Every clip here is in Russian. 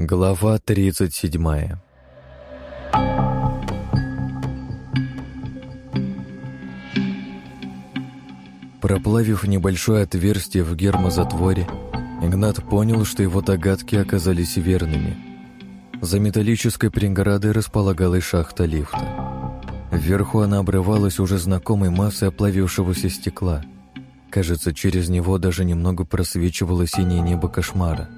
Глава 37 Проплавив небольшое отверстие в гермозатворе, Игнат понял, что его догадки оказались верными. За металлической преградой располагалась шахта лифта. Вверху она обрывалась уже знакомой массой оплавившегося стекла. Кажется, через него даже немного просвечивало синее небо кошмара.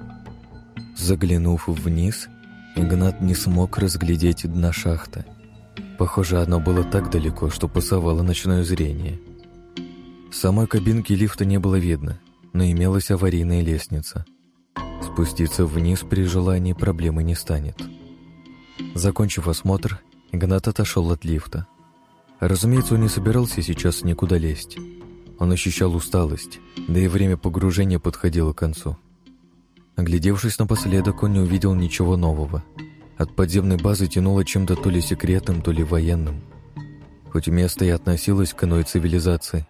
Заглянув вниз, Игнат не смог разглядеть дна шахты. Похоже, оно было так далеко, что пасовало ночное зрение. Самой кабинки лифта не было видно, но имелась аварийная лестница. Спуститься вниз при желании проблемы не станет. Закончив осмотр, Игнат отошел от лифта. Разумеется, он не собирался сейчас никуда лезть. Он ощущал усталость, да и время погружения подходило к концу. Оглядевшись напоследок, он не увидел ничего нового. От подземной базы тянуло чем-то то ли секретным, то ли военным. Хоть место и относилось к иной цивилизации,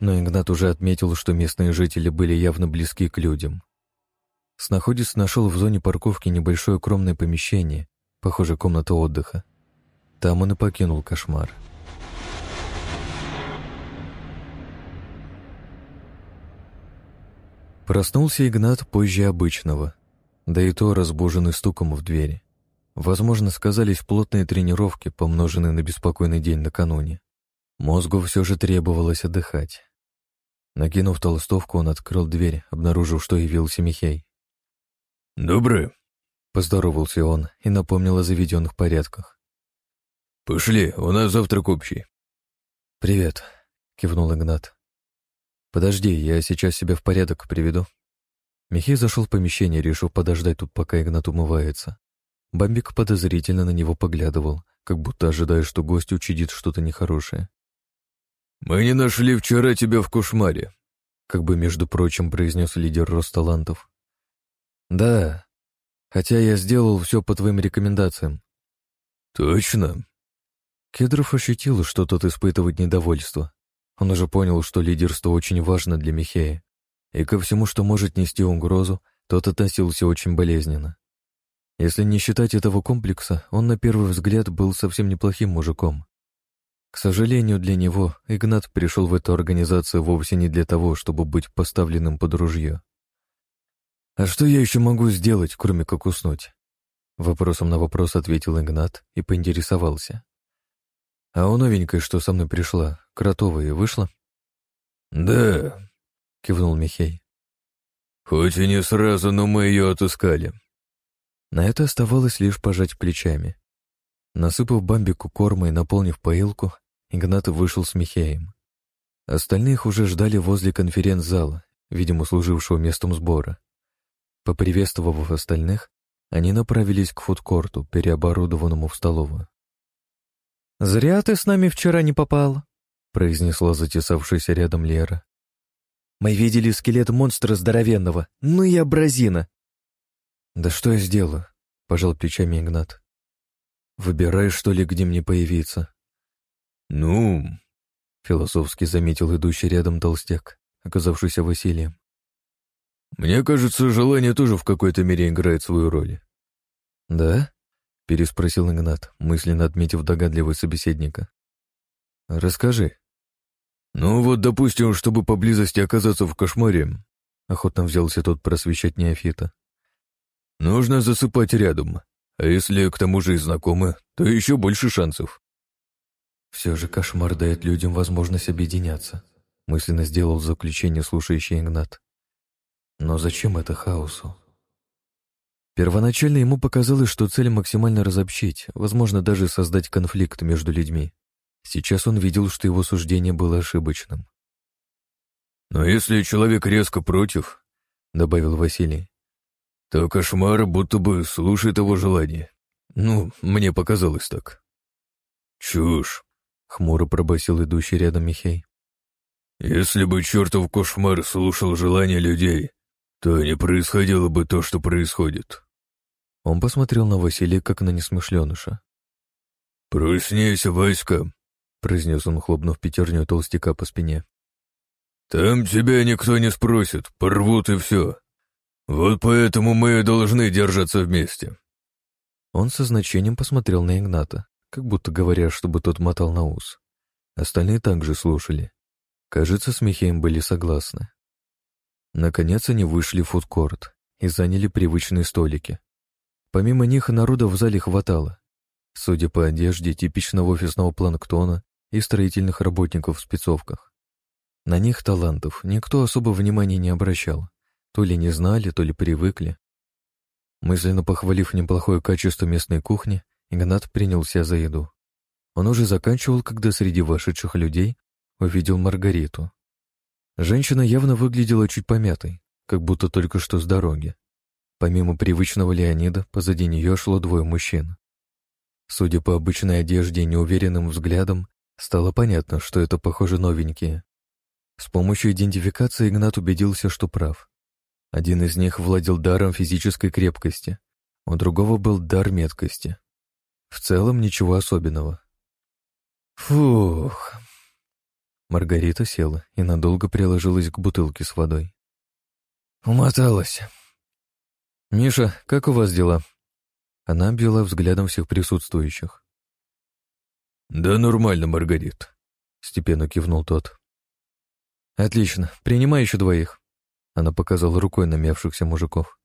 но Игнат уже отметил, что местные жители были явно близки к людям. Снаходец нашел в зоне парковки небольшое укромное помещение, похоже, комната отдыха. Там он и покинул кошмар. Проснулся Игнат позже обычного, да и то разбуженный стуком в двери. Возможно, сказались плотные тренировки, помноженные на беспокойный день накануне. Мозгу все же требовалось отдыхать. Накинув толстовку, он открыл дверь, обнаружив, что явился Михей. «Доброе», — поздоровался он и напомнил о заведенных порядках. «Пошли, у нас завтрак общий». «Привет», — кивнул Игнат. «Подожди, я сейчас себя в порядок приведу». Михей зашел в помещение, решил подождать тут, пока Игнат умывается. Бамбик подозрительно на него поглядывал, как будто ожидая, что гость учидит что-то нехорошее. «Мы не нашли вчера тебя в кошмаре», — как бы, между прочим, произнес лидер Росталантов. «Да, хотя я сделал все по твоим рекомендациям». «Точно?» Кедров ощутил, что тот испытывает недовольство. Он уже понял, что лидерство очень важно для Михея, и ко всему, что может нести угрозу, тот относился очень болезненно. Если не считать этого комплекса, он на первый взгляд был совсем неплохим мужиком. К сожалению для него, Игнат пришел в эту организацию вовсе не для того, чтобы быть поставленным под ружье. «А что я еще могу сделать, кроме как уснуть?» Вопросом на вопрос ответил Игнат и поинтересовался. «А у новенькой, что со мной пришла, кротовая, вышла?» «Да», — кивнул Михей. «Хоть и не сразу, но мы ее отыскали». На это оставалось лишь пожать плечами. Насыпав бамбику корма и наполнив поилку, Игнат вышел с Михеем. Остальных уже ждали возле конференц-зала, видимо, служившего местом сбора. Поприветствовав остальных, они направились к фудкорту, переоборудованному в столовую. «Зря ты с нами вчера не попал», — произнесла затесавшаяся рядом Лера. «Мы видели скелет монстра здоровенного, ну и абразина». «Да что я сделаю?» — пожал плечами Игнат. «Выбирай, что ли, где мне появиться». «Ну...» — философски заметил идущий рядом толстяк, оказавшийся Василием. «Мне кажется, желание тоже в какой-то мере играет свою роль». «Да?» — переспросил Игнат, мысленно отметив догадливого собеседника. «Расскажи». «Ну вот, допустим, чтобы поблизости оказаться в кошмаре», — охотно взялся тот просвещать неофита. «Нужно засыпать рядом, а если к тому же и знакомы, то еще больше шансов». «Все же кошмар дает людям возможность объединяться», — мысленно сделал заключение слушающий Игнат. «Но зачем это хаосу?» Первоначально ему показалось, что цель максимально разобщить, возможно, даже создать конфликт между людьми. Сейчас он видел, что его суждение было ошибочным. «Но если человек резко против», — добавил Василий, то кошмар будто бы слушает его желание. Ну, мне показалось так. «Чушь», — хмуро пробасил идущий рядом Михей. «Если бы чертов кошмар слушал желания людей, то не происходило бы то, что происходит». Он посмотрел на Василия, как на несмышленыша. «Проснись, Васька», — произнес он, хлопнув пятерню толстяка по спине. «Там тебя никто не спросит, порвут и все. «Вот поэтому мы должны держаться вместе». Он со значением посмотрел на Игната, как будто говоря, чтобы тот мотал на ус. Остальные также слушали. Кажется, с Михеем были согласны. Наконец они вышли в фудкорт и заняли привычные столики. Помимо них народа в зале хватало. Судя по одежде, типичного офисного планктона и строительных работников в спецовках. На них талантов никто особо внимания не обращал. То ли не знали, то ли привыкли. Мысленно похвалив неплохое качество местной кухни, Игнат принялся за еду. Он уже заканчивал, когда среди вошедших людей увидел Маргариту. Женщина явно выглядела чуть помятой, как будто только что с дороги. Помимо привычного Леонида, позади нее шло двое мужчин. Судя по обычной одежде и неуверенным взглядам, стало понятно, что это, похоже, новенькие. С помощью идентификации Игнат убедился, что прав. Один из них владел даром физической крепкости, у другого был дар меткости. В целом ничего особенного. Фух, Маргарита села и надолго приложилась к бутылке с водой. «Умоталась». «Миша, как у вас дела?» Она обвела взглядом всех присутствующих. «Да нормально, Маргарит», — степенно кивнул тот. «Отлично. Принимай еще двоих». Она показала рукой намевшихся мужиков.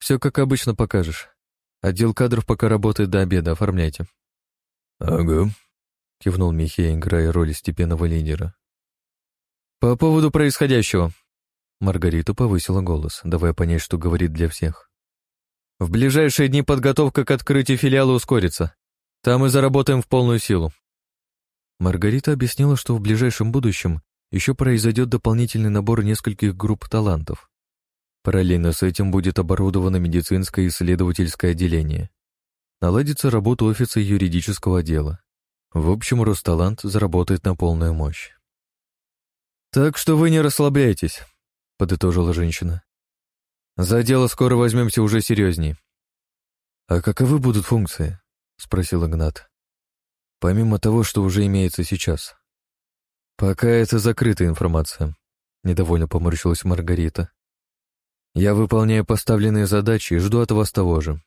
«Все как обычно покажешь. Отдел кадров пока работает до обеда, оформляйте». «Ага», — кивнул Михей, играя роль степенного лидера. «По поводу происходящего». Маргарита повысила голос, давая понять, что говорит для всех. «В ближайшие дни подготовка к открытию филиала ускорится. Там мы заработаем в полную силу». Маргарита объяснила, что в ближайшем будущем еще произойдет дополнительный набор нескольких групп талантов. Параллельно с этим будет оборудовано медицинское исследовательское отделение. Наладится работа офиса юридического отдела. В общем, Росталант заработает на полную мощь. «Так что вы не расслабляйтесь», — подытожила женщина. «За дело скоро возьмемся уже серьезней». «А каковы будут функции?» — спросил Игнат. «Помимо того, что уже имеется сейчас». «Пока это закрытая информация», — недовольно поморщилась Маргарита. «Я выполняю поставленные задачи и жду от вас того же».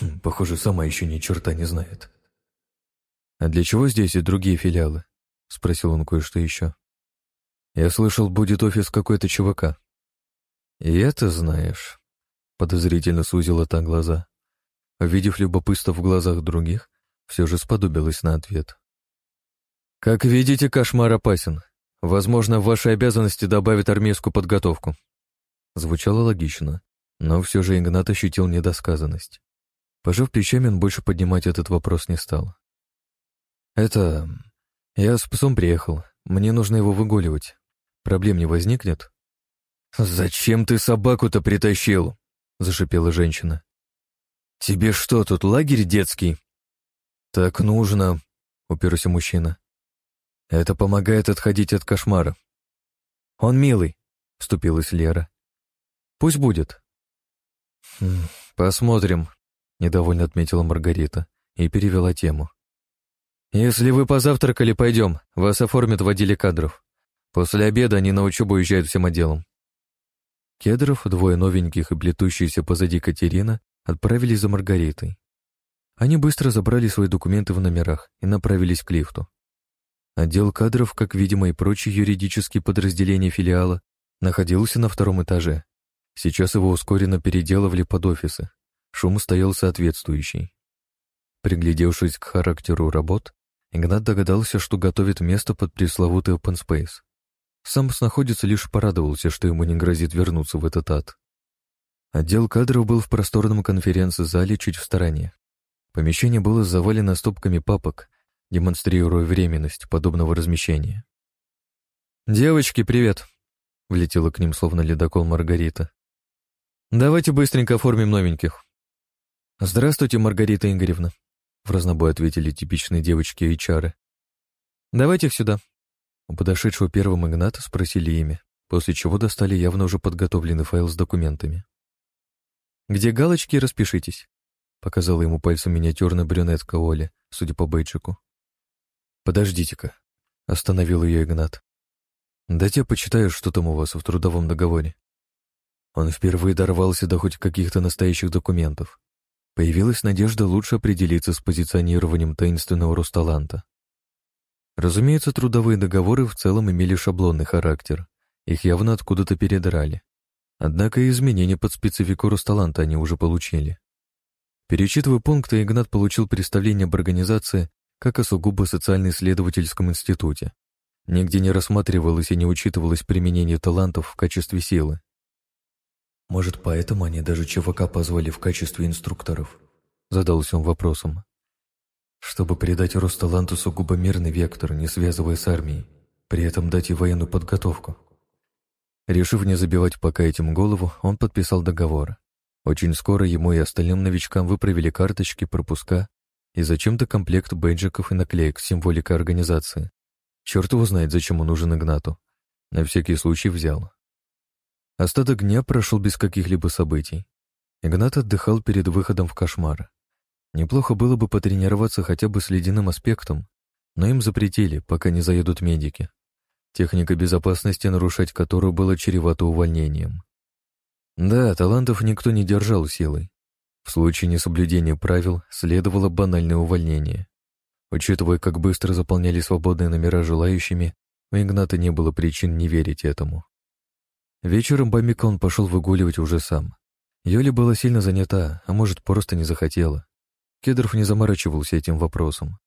Хм, «Похоже, сама еще ни черта не знает», «А для чего здесь и другие филиалы?» — спросил он кое-что еще. «Я слышал, будет офис какой-то ЧВК». «И это знаешь», — подозрительно сузила та глаза. Увидев любопытство в глазах других, все же сподобилась на ответ. «Как видите, кошмар опасен. Возможно, в ваши обязанности добавят армейскую подготовку». Звучало логично, но все же Игнат ощутил недосказанность. Пожав плечами, он больше поднимать этот вопрос не стал. «Это... Я с псом приехал. Мне нужно его выгуливать. Проблем не возникнет?» «Зачем ты собаку-то притащил?» — зашипела женщина. «Тебе что, тут лагерь детский?» «Так нужно», — уперся мужчина. «Это помогает отходить от кошмара». «Он милый», — вступилась Лера. «Пусть будет». «Хм, «Посмотрим», — недовольно отметила Маргарита и перевела тему. «Если вы позавтракали, пойдем. Вас оформят в отделе кадров. После обеда они на учебу уезжают всем отделом». Кедров, двое новеньких и плетущиеся позади Катерина, отправились за Маргаритой. Они быстро забрали свои документы в номерах и направились к лифту. Отдел кадров, как, видимо, и прочие юридические подразделения филиала, находился на втором этаже. Сейчас его ускоренно переделывали под офисы. Шум стоял соответствующий. Приглядевшись к характеру работ, Игнат догадался, что готовит место под пресловутый open space. Сам находится лишь порадовался, что ему не грозит вернуться в этот ад. Отдел кадров был в просторном конференц-зале чуть в стороне. Помещение было завалено стопками папок, демонстрируя временность подобного размещения. «Девочки, привет!» — влетела к ним словно ледокол Маргарита. «Давайте быстренько оформим новеньких». «Здравствуйте, Маргарита Игоревна», в разнобой ответили типичные девочки и чары. «Давайте их сюда». У подошедшего первым Игната спросили имя, после чего достали явно уже подготовленный файл с документами. «Где галочки, распишитесь», — показала ему пальцем миниатюрная брюнетка Оля, судя по бейджику. «Подождите-ка», — остановил ее Игнат. «Дайте я почитаю, что там у вас в трудовом договоре». Он впервые дорвался до хоть каких-то настоящих документов. Появилась надежда лучше определиться с позиционированием таинственного Росталанта. Разумеется, трудовые договоры в целом имели шаблонный характер. Их явно откуда-то передрали. Однако и изменения под специфику Росталанта они уже получили. Перечитывая пункты, Игнат получил представление об организации как о сугубо социально-исследовательском институте. Нигде не рассматривалось и не учитывалось применение талантов в качестве силы. «Может, поэтому они даже ЧВК позвали в качестве инструкторов?» Задался он вопросом. «Чтобы придать Росталанту сугубо мирный вектор, не связывая с армией, при этом дать и военную подготовку». Решив не забивать пока этим голову, он подписал договор. Очень скоро ему и остальным новичкам выправили карточки, пропуска и зачем-то комплект бейджиков и наклеек с символикой организации. Черт его знает, зачем он нужен Игнату. На всякий случай взял. Остаток дня прошел без каких-либо событий. Игнат отдыхал перед выходом в кошмар. Неплохо было бы потренироваться хотя бы с ледяным аспектом, но им запретили, пока не заедут медики. Техника безопасности, нарушать которую было чревато увольнением. Да, талантов никто не держал силой. В случае несоблюдения правил следовало банальное увольнение. Учитывая, как быстро заполняли свободные номера желающими, у Игната не было причин не верить этому. Вечером Бамика пошел выгуливать уже сам. Йоли была сильно занята, а может, просто не захотела. Кедров не заморачивался этим вопросом.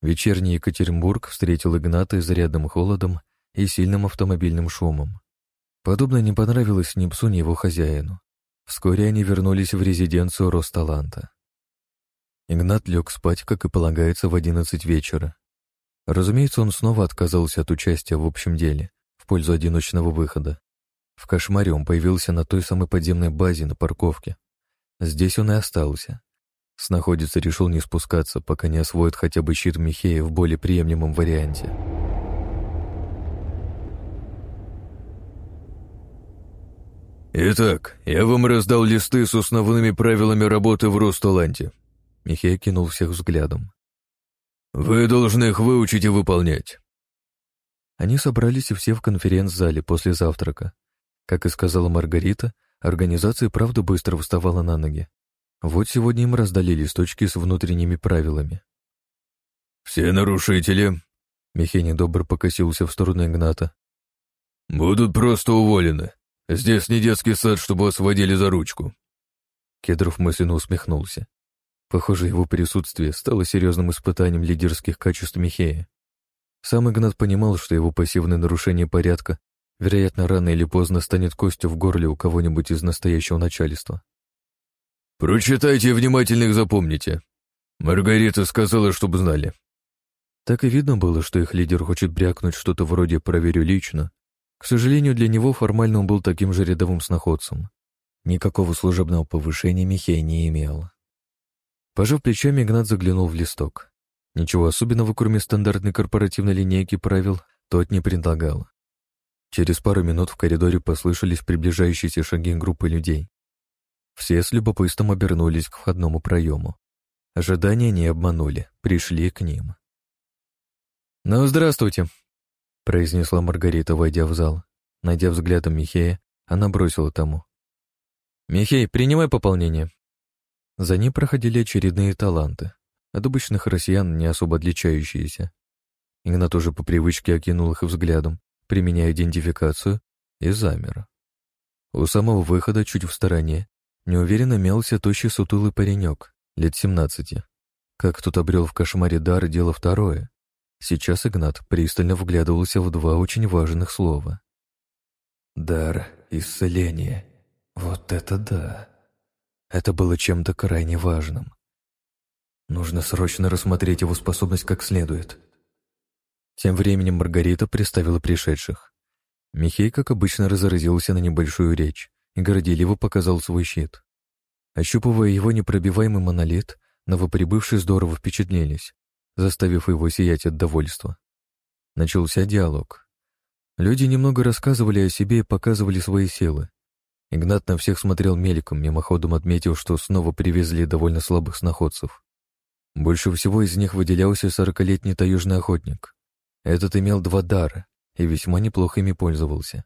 Вечерний Екатеринбург встретил Игната изрядным холодом и сильным автомобильным шумом. Подобное не понравилось ни псу, ни его хозяину. Вскоре они вернулись в резиденцию Росталанта. Игнат лег спать, как и полагается, в одиннадцать вечера. Разумеется, он снова отказался от участия в общем деле, в пользу одиночного выхода. В кошмаре он появился на той самой подземной базе на парковке. Здесь он и остался. Снаходец решил не спускаться, пока не освоит хотя бы щит Михея в более приемлемом варианте. «Итак, я вам раздал листы с основными правилами работы в Росталанте». Михей кинул всех взглядом. «Вы должны их выучить и выполнять». Они собрались все в конференц-зале после завтрака. Как и сказала Маргарита, организация правда быстро вставала на ноги. Вот сегодня им раздали листочки с внутренними правилами. «Все нарушители», — Михей недобро покосился в сторону Игната, — «будут просто уволены. Здесь не детский сад, чтобы вас водили за ручку». Кедров мысленно усмехнулся. Похоже, его присутствие стало серьезным испытанием лидерских качеств Михея. Сам Игнат понимал, что его пассивное нарушение порядка Вероятно, рано или поздно станет костью в горле у кого-нибудь из настоящего начальства. «Прочитайте и внимательно их запомните. Маргарита сказала, чтобы знали». Так и видно было, что их лидер хочет брякнуть что-то вроде «проверю лично». К сожалению, для него формально он был таким же рядовым сноходцем. Никакого служебного повышения Михей не имел. Пожав плечами, Игнат заглянул в листок. Ничего особенного, кроме стандартной корпоративной линейки правил, тот не предлагал. Через пару минут в коридоре послышались приближающиеся шаги группы людей. Все с любопытством обернулись к входному проему. Ожидания не обманули, пришли к ним. «Ну, здравствуйте», — произнесла Маргарита, войдя в зал. Найдя взглядом Михея, она бросила тому. «Михей, принимай пополнение». За ней проходили очередные таланты, от обычных россиян не особо отличающиеся. Игнат уже по привычке окинул их взглядом применяя идентификацию, и замер. У самого выхода, чуть в стороне, неуверенно мялся тощий сутулый паренек, лет семнадцати. Как тут обрел в кошмаре дар, дело второе. Сейчас Игнат пристально вглядывался в два очень важных слова. «Дар исцеления. Вот это да!» Это было чем-то крайне важным. Нужно срочно рассмотреть его способность как следует. Тем временем Маргарита представила пришедших. Михей, как обычно, разразился на небольшую речь и горделиво показал свой щит. Ощупывая его непробиваемый монолит, новоприбывшие здорово впечатлились, заставив его сиять от довольства. Начался диалог. Люди немного рассказывали о себе и показывали свои силы. Игнат на всех смотрел мельком, мимоходом отметил, что снова привезли довольно слабых сноходцев. Больше всего из них выделялся сорокалетний таежный охотник. Этот имел два дара и весьма неплохо ими пользовался.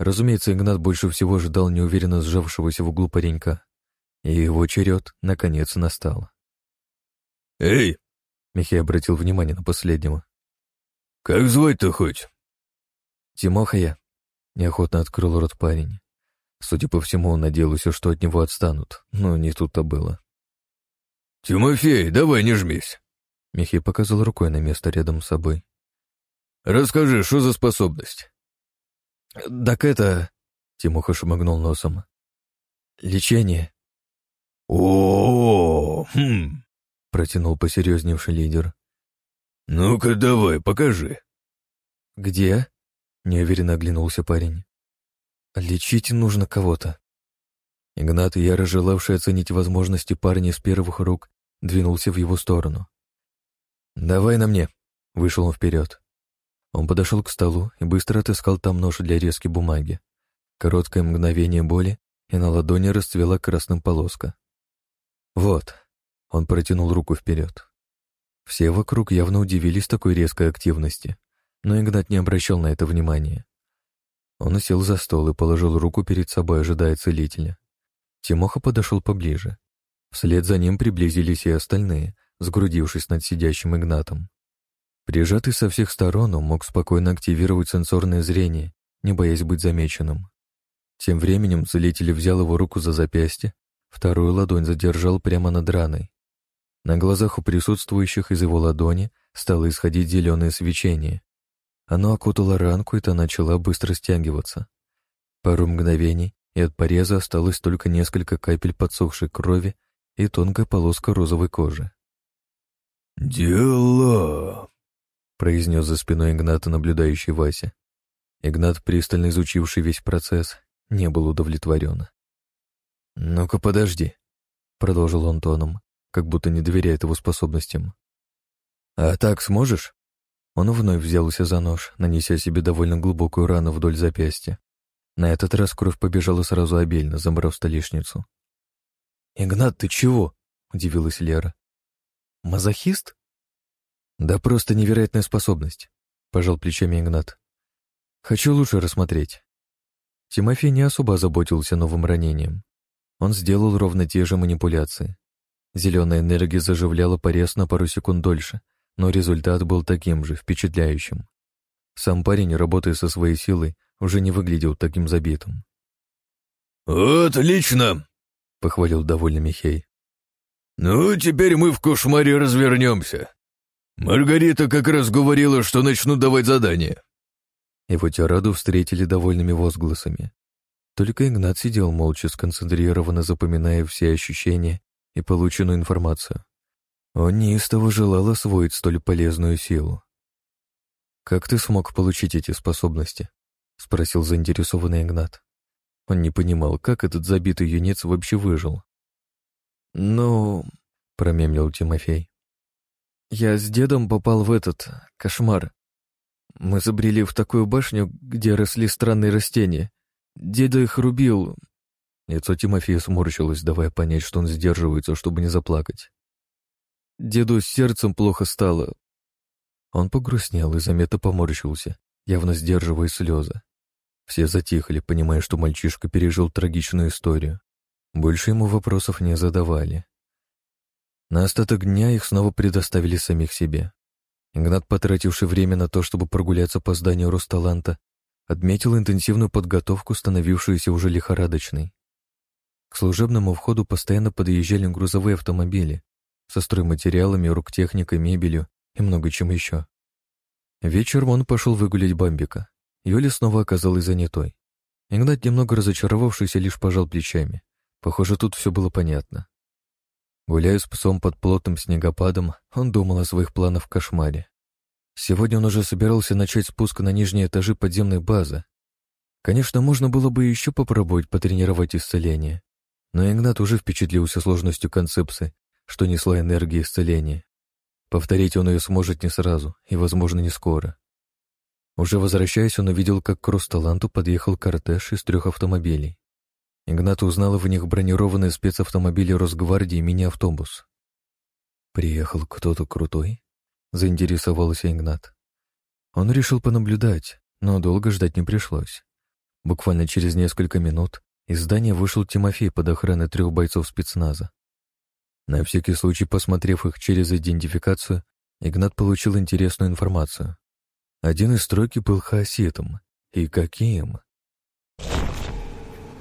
Разумеется, Игнат больше всего ждал неуверенно сжавшегося в углу паренька. И его черед, наконец, настал. «Эй!» — Михей обратил внимание на последнего. «Как звать-то хоть?» «Тимоха я», — неохотно открыл рот парень. Судя по всему, он надеялся, что от него отстанут, но не тут-то было. «Тимофей, давай не жмись!» Михей показал рукой на место рядом с собой. «Расскажи, что за способность?» «Так это...» — Тимоха шмыгнул носом. «Лечение». «О, -о, -о хм...» — протянул посерьезневший лидер. «Ну-ка давай, покажи». «Где?» — неуверенно оглянулся парень. «Лечить нужно кого-то». Игнат, яро желавший оценить возможности парня с первых рук, двинулся в его сторону. «Давай на мне», — вышел он вперед. Он подошел к столу и быстро отыскал там нож для резки бумаги. Короткое мгновение боли, и на ладони расцвела красным полоска. «Вот», — он протянул руку вперед. Все вокруг явно удивились такой резкой активности, но Игнат не обращал на это внимания. Он сел за стол и положил руку перед собой, ожидая целителя. Тимоха подошел поближе. Вслед за ним приблизились и остальные, сгрудившись над сидящим Игнатом. Прижатый со всех сторон, он мог спокойно активировать сенсорное зрение, не боясь быть замеченным. Тем временем целитель взял его руку за запястье, вторую ладонь задержал прямо над раной. На глазах у присутствующих из его ладони стало исходить зеленое свечение. Оно окутало ранку, и та начала быстро стягиваться. Пару мгновений, и от пореза осталось только несколько капель подсохшей крови и тонкая полоска розовой кожи. «Дела!» Произнес за спиной Игната наблюдающий Вася. Игнат, пристально изучивший весь процесс, не был удовлетворен. «Ну-ка, подожди», — продолжил он тоном, как будто не доверяет его способностям. «А так сможешь?» Он вновь взялся за нож, нанеся себе довольно глубокую рану вдоль запястья. На этот раз кровь побежала сразу обильно, забрав столешницу. «Игнат, ты чего?» — удивилась Лера. «Мазохист?» «Да просто невероятная способность», — пожал плечами Игнат. «Хочу лучше рассмотреть». Тимофей не особо озаботился новым ранением. Он сделал ровно те же манипуляции. Зеленая энергия заживляла порез на пару секунд дольше, но результат был таким же, впечатляющим. Сам парень, работая со своей силой, уже не выглядел таким забитым. «Отлично!» — похвалил довольный Михей. «Ну, теперь мы в кошмаре развернемся. «Маргарита как раз говорила, что начну давать задания». Его тираду встретили довольными возгласами. Только Игнат сидел молча, сконцентрированно запоминая все ощущения и полученную информацию. Он неистово желал освоить столь полезную силу. «Как ты смог получить эти способности?» — спросил заинтересованный Игнат. Он не понимал, как этот забитый юнец вообще выжил. «Ну...» — промемлил Тимофей. Я с дедом попал в этот кошмар. Мы забрели в такую башню, где росли странные растения. Деда их рубил. Лицо Тимофея сморщилось, давая понять, что он сдерживается, чтобы не заплакать. Деду с сердцем плохо стало. Он погрустнел и заметно поморщился, явно сдерживая слезы. Все затихли, понимая, что мальчишка пережил трагичную историю. Больше ему вопросов не задавали. На остаток дня их снова предоставили самих себе. Игнат, потративший время на то, чтобы прогуляться по зданию Росталанта, отметил интенсивную подготовку, становившуюся уже лихорадочной. К служебному входу постоянно подъезжали грузовые автомобили со стройматериалами, руктехникой, мебелью и много чем еще. Вечером он пошел выгулять Бамбика. Юля снова оказалась занятой. Игнат, немного разочаровавшийся, лишь пожал плечами. Похоже, тут все было понятно. Гуляя с псом под плотным снегопадом, он думал о своих планах в кошмаре. Сегодня он уже собирался начать спуск на нижние этажи подземной базы. Конечно, можно было бы еще попробовать потренировать исцеление, но Игнат уже впечатлился сложностью концепции, что несла энергия исцеления. Повторить он ее сможет не сразу и, возможно, не скоро. Уже возвращаясь, он увидел, как к Росталанту подъехал кортеж из трех автомобилей. Игнат узнал в них бронированные спецавтомобили Росгвардии и мини-автобус. «Приехал кто-то крутой?» — заинтересовался Игнат. Он решил понаблюдать, но долго ждать не пришлось. Буквально через несколько минут из здания вышел Тимофей под охраной трех бойцов спецназа. На всякий случай, посмотрев их через идентификацию, Игнат получил интересную информацию. Один из строки был хаоситом. И каким?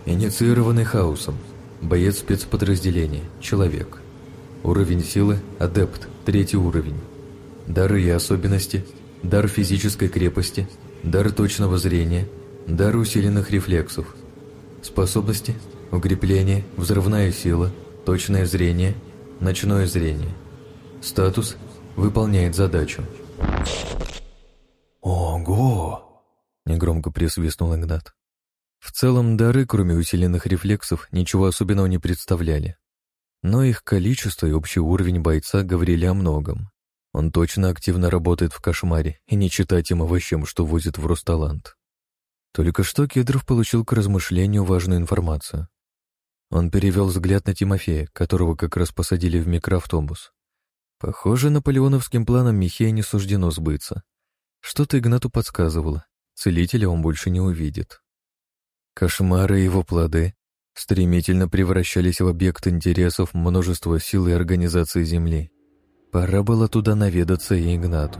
Инициированный хаосом. Боец спецподразделения. Человек. Уровень силы – адепт, третий уровень. Дары и особенности – дар физической крепости, дар точного зрения, дар усиленных рефлексов. Способности – укрепление, взрывная сила, точное зрение, ночное зрение. Статус – выполняет задачу. «Ого!» – негромко присвистнул Игнат. В целом, дары, кроме усиленных рефлексов, ничего особенного не представляли. Но их количество и общий уровень бойца говорили о многом. Он точно активно работает в кошмаре и не читать им овощем, что возит в Росталант. Только что Кедров получил к размышлению важную информацию. Он перевел взгляд на Тимофея, которого как раз посадили в микроавтобус. Похоже, наполеоновским планом Михея не суждено сбыться. Что-то Игнату подсказывало. Целителя он больше не увидит. Кошмары и его плоды стремительно превращались в объект интересов множества сил и организаций Земли. Пора было туда наведаться и Игнату.